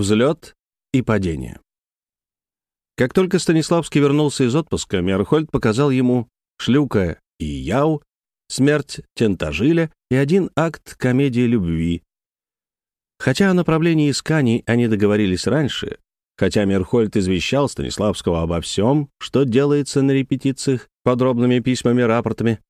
Взлет и падение. Как только Станиславский вернулся из отпуска, Мерхольд показал ему «Шлюка и Яу», «Смерть Тентажиля» и один акт комедии любви. Хотя о направлении исканий они договорились раньше, хотя Мерхольд извещал Станиславского обо всем, что делается на репетициях, подробными письмами, рапортами,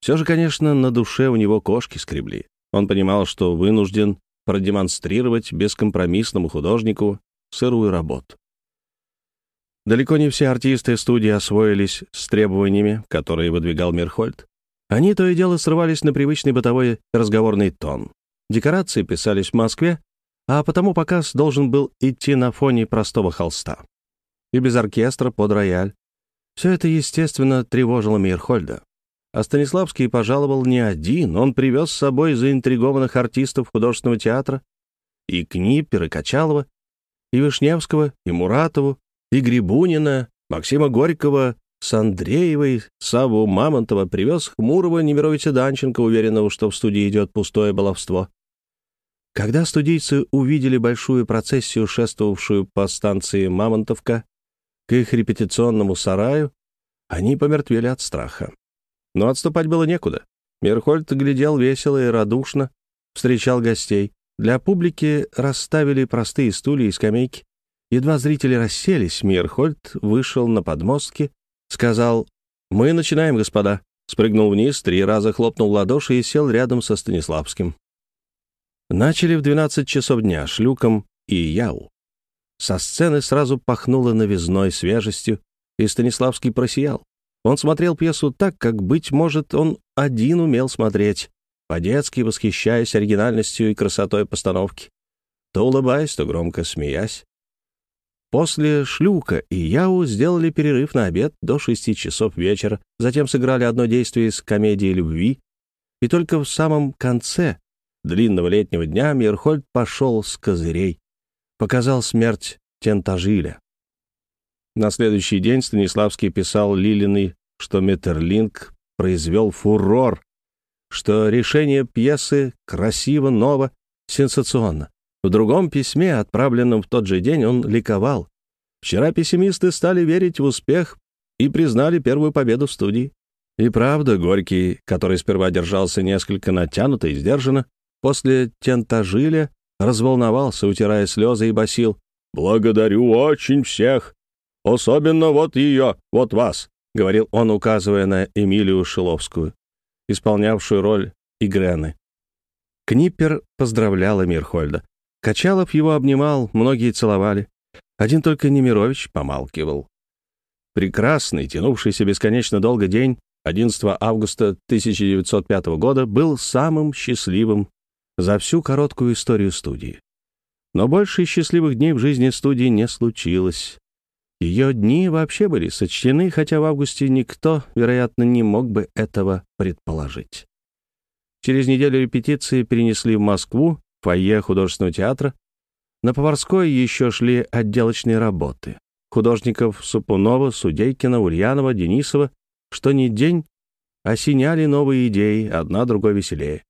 все же, конечно, на душе у него кошки скребли. Он понимал, что вынужден продемонстрировать бескомпромиссному художнику сырую работу. Далеко не все артисты студии освоились с требованиями, которые выдвигал Мерхольд. Они то и дело срывались на привычный бытовой разговорный тон. Декорации писались в Москве, а потому показ должен был идти на фоне простого холста. И без оркестра под рояль. Все это, естественно, тревожило Мейерхольда. А Станиславский пожаловал не один, он привез с собой заинтригованных артистов художественного театра, и Книппер, и Качалова, и Вишневского, и Муратову, и Грибунина, Максима Горького, с Андреевой, Саву Мамонтова привез Хмурого Немировича Данченко, уверенного, что в студии идет пустое баловство. Когда студийцы увидели большую процессию, шествовавшую по станции Мамонтовка, к их репетиционному сараю, они помертвели от страха. Но отступать было некуда. Мерхольд глядел весело и радушно, встречал гостей. Для публики расставили простые стулья и скамейки. Едва зрители расселись, Мирхольд вышел на подмостки, сказал «Мы начинаем, господа». Спрыгнул вниз, три раза хлопнул ладоши и сел рядом со Станиславским. Начали в 12 часов дня шлюком и яу. Со сцены сразу пахнуло новизной свежестью, и Станиславский просиял. Он смотрел пьесу так, как, быть может, он один умел смотреть, по-детски восхищаясь оригинальностью и красотой постановки, то улыбаясь, то громко смеясь. После «Шлюка» и «Яу» сделали перерыв на обед до шести часов вечера, затем сыграли одно действие из комедии любви, и только в самом конце длинного летнего дня Мирхольд пошел с козырей, показал смерть Тентажиля. На следующий день Станиславский писал Лилиной, что Метерлинг произвел фурор, что решение пьесы красиво, ново, сенсационно. В другом письме, отправленном в тот же день, он ликовал. Вчера пессимисты стали верить в успех и признали первую победу в студии. И правда, Горький, который сперва держался несколько натянуто и сдержанно, После тентажиля разволновался, утирая слезы, и басил. «Благодарю очень всех! Особенно вот ее, вот вас!» — говорил он, указывая на Эмилию Шиловскую, исполнявшую роль Игрены. Книппер поздравлял Мирхольда. Качалов его обнимал, многие целовали. Один только Немирович помалкивал. Прекрасный, тянувшийся бесконечно долго день 11 августа 1905 года был самым счастливым за всю короткую историю студии. Но больше счастливых дней в жизни студии не случилось. Ее дни вообще были сочтены, хотя в августе никто, вероятно, не мог бы этого предположить. Через неделю репетиции перенесли в Москву, в фойе художественного театра. На Поварской еще шли отделочные работы. Художников Супунова, Судейкина, Ульянова, Денисова, что ни день осеняли новые идеи, одна другой веселее.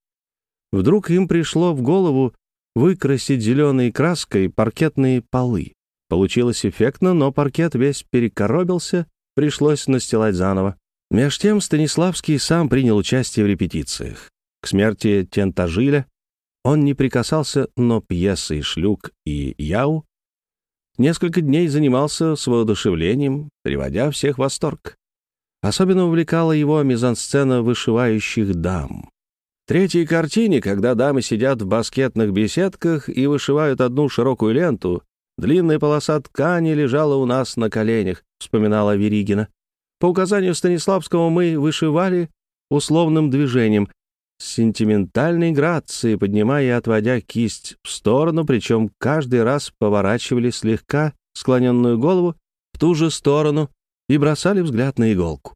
Вдруг им пришло в голову выкрасить зеленой краской паркетные полы. Получилось эффектно, но паркет весь перекоробился, пришлось настилать заново. Меж тем Станиславский сам принял участие в репетициях. К смерти Тентажиля он не прикасался, но пьесы «Шлюк» и «Яу» несколько дней занимался с воодушевлением, приводя всех в восторг. Особенно увлекала его мизансцена вышивающих дам третьей картине, когда дамы сидят в баскетных беседках и вышивают одну широкую ленту, длинная полоса ткани лежала у нас на коленях, вспоминала Веригина. По указанию Станиславского мы вышивали условным движением, с сентиментальной грацией, поднимая и отводя кисть в сторону, причем каждый раз поворачивали слегка склоненную голову в ту же сторону и бросали взгляд на иголку.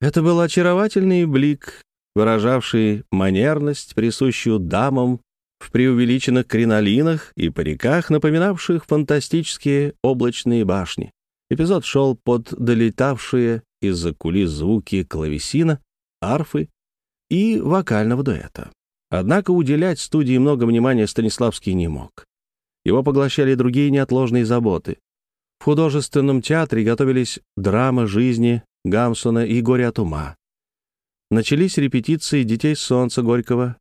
Это был очаровательный блик, выражавший манерность, присущую дамам в преувеличенных кринолинах и париках, напоминавших фантастические облачные башни. Эпизод шел под долетавшие из-за кулис звуки клавесина, арфы и вокального дуэта. Однако уделять студии много внимания Станиславский не мог. Его поглощали другие неотложные заботы. В художественном театре готовились драма жизни Гамсона и «Горе от ума». Начались репетиции «Детей солнца» Горького.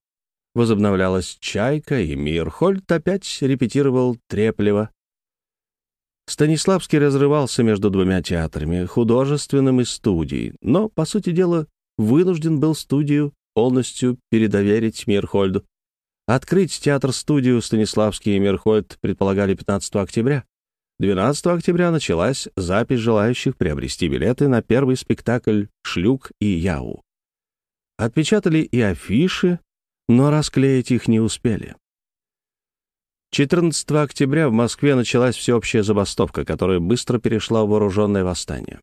Возобновлялась «Чайка», и Мирхольд опять репетировал Треплева. Станиславский разрывался между двумя театрами, художественным и студией, но, по сути дела, вынужден был студию полностью передоверить Мирхольду. Открыть театр-студию Станиславский и Мирхольд предполагали 15 октября. 12 октября началась запись желающих приобрести билеты на первый спектакль «Шлюк и Яу». Отпечатали и афиши, но расклеить их не успели. 14 октября в Москве началась всеобщая забастовка, которая быстро перешла в вооруженное восстание.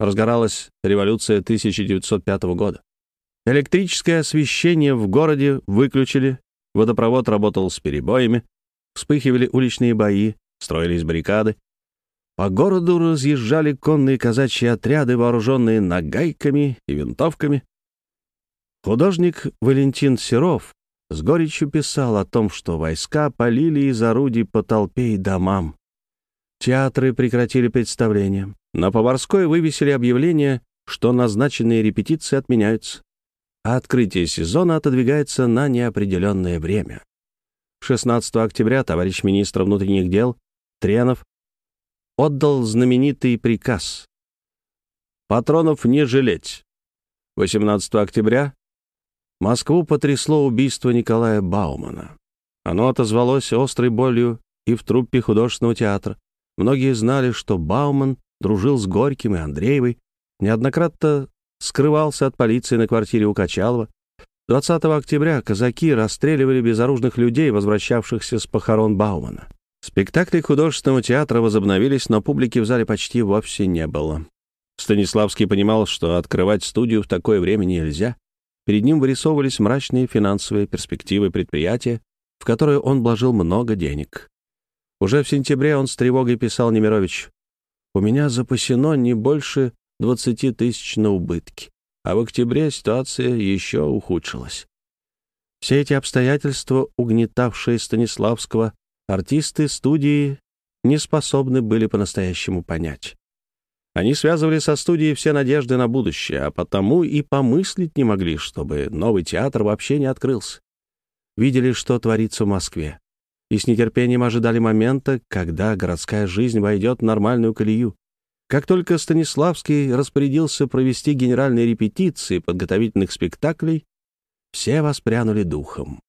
Разгоралась революция 1905 года. Электрическое освещение в городе выключили, водопровод работал с перебоями, вспыхивали уличные бои, строились баррикады. По городу разъезжали конные казачьи отряды, вооруженные нагайками и винтовками. Художник Валентин Серов с горечью писал о том, что войска полили из орудий по толпе и домам. Театры прекратили представления. На Поварской вывесили объявление, что назначенные репетиции отменяются а открытие сезона отодвигается на неопределенное время. 16 октября товарищ министр внутренних дел Тренов отдал знаменитый приказ «Патронов не жалеть». 18 октября Москву потрясло убийство Николая Баумана. Оно отозвалось острой болью и в труппе художественного театра. Многие знали, что Бауман дружил с Горьким и Андреевой, неоднократно скрывался от полиции на квартире у Качалова. 20 октября казаки расстреливали безоружных людей, возвращавшихся с похорон Баумана. Спектакли художественного театра возобновились, но публики в зале почти вовсе не было. Станиславский понимал, что открывать студию в такое время нельзя. Перед ним вырисовывались мрачные финансовые перспективы предприятия, в которое он вложил много денег. Уже в сентябре он с тревогой писал Немирович, «У меня запасено не больше 20 тысяч на убытки, а в октябре ситуация еще ухудшилась. Все эти обстоятельства, угнетавшие Станиславского, артисты студии не способны были по-настоящему понять. Они связывали со студией все надежды на будущее, а потому и помыслить не могли, чтобы новый театр вообще не открылся. Видели, что творится в Москве, и с нетерпением ожидали момента, когда городская жизнь войдет в нормальную колею. Как только Станиславский распорядился провести генеральные репетиции подготовительных спектаклей, все воспрянули духом.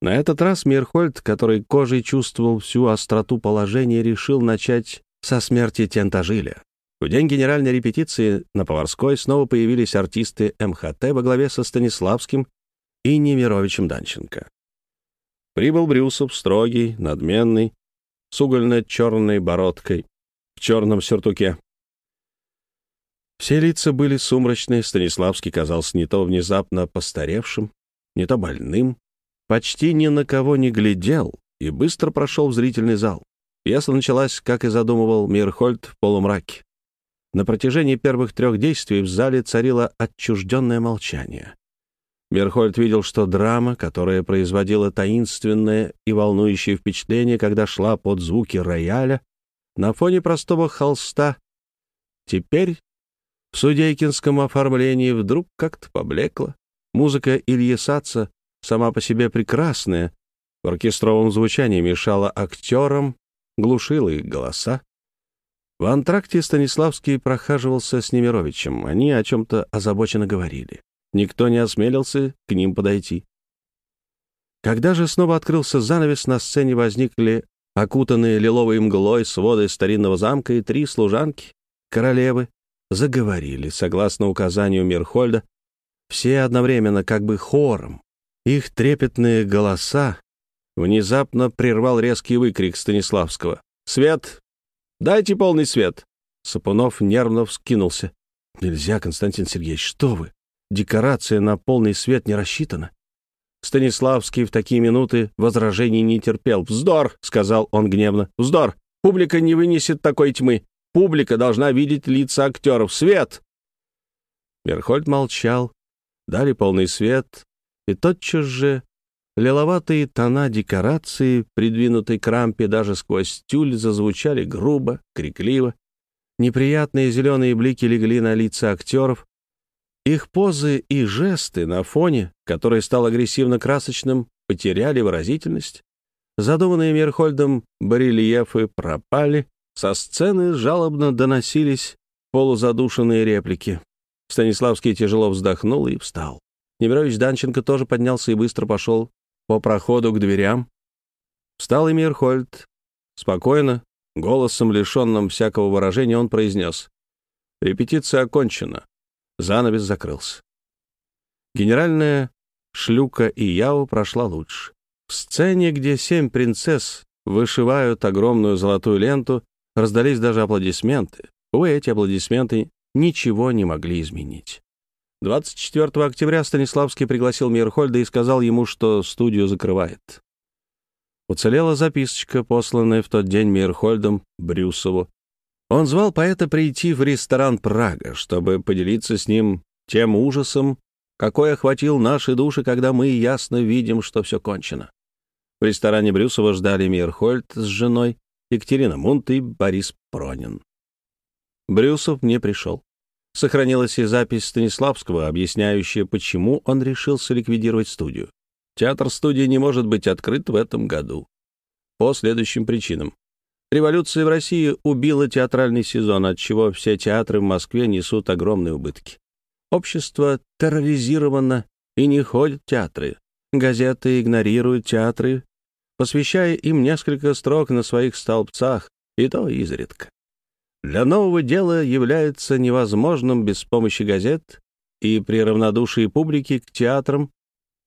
На этот раз Мирхольд, который кожей чувствовал всю остроту положения, решил начать со смерти Тентажиля. В день генеральной репетиции на Поварской снова появились артисты МХТ во главе со Станиславским и Немировичем Данченко. Прибыл Брюсов, строгий, надменный, с угольно-черной бородкой черном сюртуке. Все лица были сумрачные, Станиславский казался не то внезапно постаревшим, не то больным, почти ни на кого не глядел и быстро прошел в зрительный зал. Пьеса началась, как и задумывал Мирхольд, в полумраке. На протяжении первых трех действий в зале царило отчужденное молчание. Мирхольд видел, что драма, которая производила таинственное и волнующее впечатление, когда шла под звуки рояля, на фоне простого холста. Теперь в судейкинском оформлении вдруг как-то поблекла. Музыка Ильи Саца сама по себе прекрасная, в оркестровом звучании мешала актерам, глушила их голоса. В антракте Станиславский прохаживался с Немировичем. Они о чем-то озабоченно говорили. Никто не осмелился к ним подойти. Когда же снова открылся занавес, на сцене возникли Окутанные лиловой мглой своды старинного замка и три служанки, королевы, заговорили, согласно указанию Мирхольда, все одновременно, как бы хором. Их трепетные голоса внезапно прервал резкий выкрик Станиславского. «Свет! Дайте полный свет!» Сапунов нервно вскинулся. «Нельзя, Константин Сергеевич, что вы? Декорация на полный свет не рассчитана. Станиславский в такие минуты возражений не терпел. «Вздор!» — сказал он гневно. «Вздор! Публика не вынесет такой тьмы. Публика должна видеть лица актеров. Свет!» Мерхольд молчал, дали полный свет, и тотчас же Лиловатые тона декорации, придвинутой к рампе даже сквозь тюль, зазвучали грубо, крикливо. Неприятные зеленые блики легли на лица актеров. Их позы и жесты на фоне, который стал агрессивно-красочным, потеряли выразительность. Задуманные Мерхольдом барельефы пропали. Со сцены жалобно доносились полузадушенные реплики. Станиславский тяжело вздохнул и встал. Немирович Данченко тоже поднялся и быстро пошел по проходу к дверям. Встал и Мирхольд. Спокойно, голосом, лишенным всякого выражения, он произнес. «Репетиция окончена». Занавес закрылся. Генеральная шлюка и Яо прошла лучше. В сцене, где семь принцесс вышивают огромную золотую ленту, раздались даже аплодисменты. Увы, эти аплодисменты ничего не могли изменить. 24 октября Станиславский пригласил Мирхольда и сказал ему, что студию закрывает. Уцелела записочка, посланная в тот день Мирхольдом Брюсову. Он звал поэта прийти в ресторан «Прага», чтобы поделиться с ним тем ужасом, какой охватил наши души, когда мы ясно видим, что все кончено. В ресторане Брюсова ждали Мирхольд с женой, Екатерина Мунт и Борис Пронин. Брюсов не пришел. Сохранилась и запись Станиславского, объясняющая, почему он решился ликвидировать студию. Театр-студия не может быть открыт в этом году. По следующим причинам. Революция в России убила театральный сезон, от чего все театры в Москве несут огромные убытки. Общество терроризировано и не ходят театры. Газеты игнорируют театры, посвящая им несколько строк на своих столбцах, и то изредка для нового дела является невозможным без помощи газет и при равнодушии публики к театрам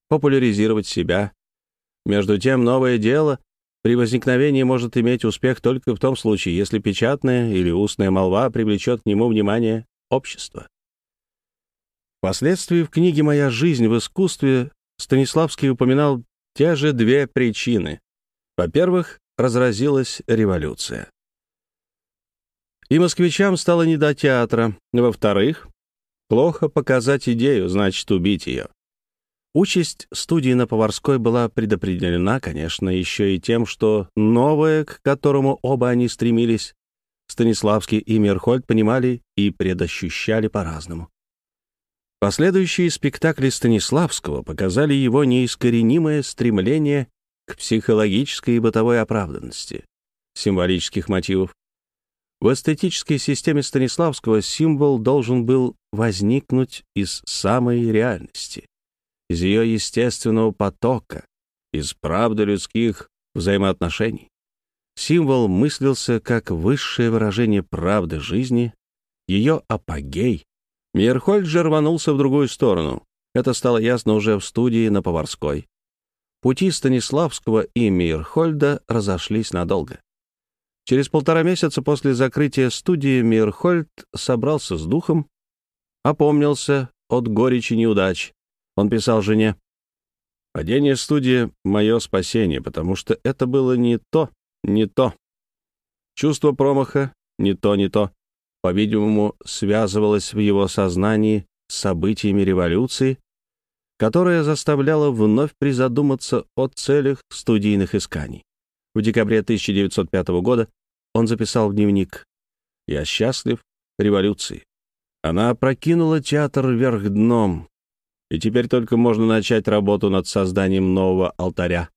популяризировать себя. Между тем, новое дело при возникновении может иметь успех только в том случае, если печатная или устная молва привлечет к нему внимание общества. Впоследствии в книге «Моя жизнь в искусстве» Станиславский упоминал те же две причины. Во-первых, разразилась революция. И москвичам стало не до театра. Во-вторых, плохо показать идею, значит убить ее. Участь студии на Поварской была предопределена, конечно, еще и тем, что новое, к которому оба они стремились, Станиславский и Мерхольд понимали и предощущали по-разному. Последующие спектакли Станиславского показали его неискоренимое стремление к психологической и бытовой оправданности, символических мотивов, в эстетической системе Станиславского символ должен был возникнуть из самой реальности, из ее естественного потока, из правды людских взаимоотношений. Символ мыслился как высшее выражение правды жизни, ее апогей. Мейерхольд же рванулся в другую сторону. Это стало ясно уже в студии на Поварской. Пути Станиславского и Мейерхольда разошлись надолго. Через полтора месяца после закрытия студии Мирхольд собрался с духом, опомнился от горечи неудач. Он писал жене, «Падение студии — мое спасение, потому что это было не то, не то. Чувство промаха — не то, не то. По-видимому, связывалось в его сознании с событиями революции, которая заставляла вновь призадуматься о целях студийных исканий. В декабре 1905 года он записал в дневник «Я счастлив революции». Она опрокинула театр вверх дном, и теперь только можно начать работу над созданием нового алтаря.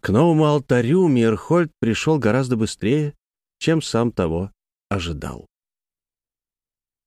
К новому алтарю Мирхольд пришел гораздо быстрее, чем сам того ожидал.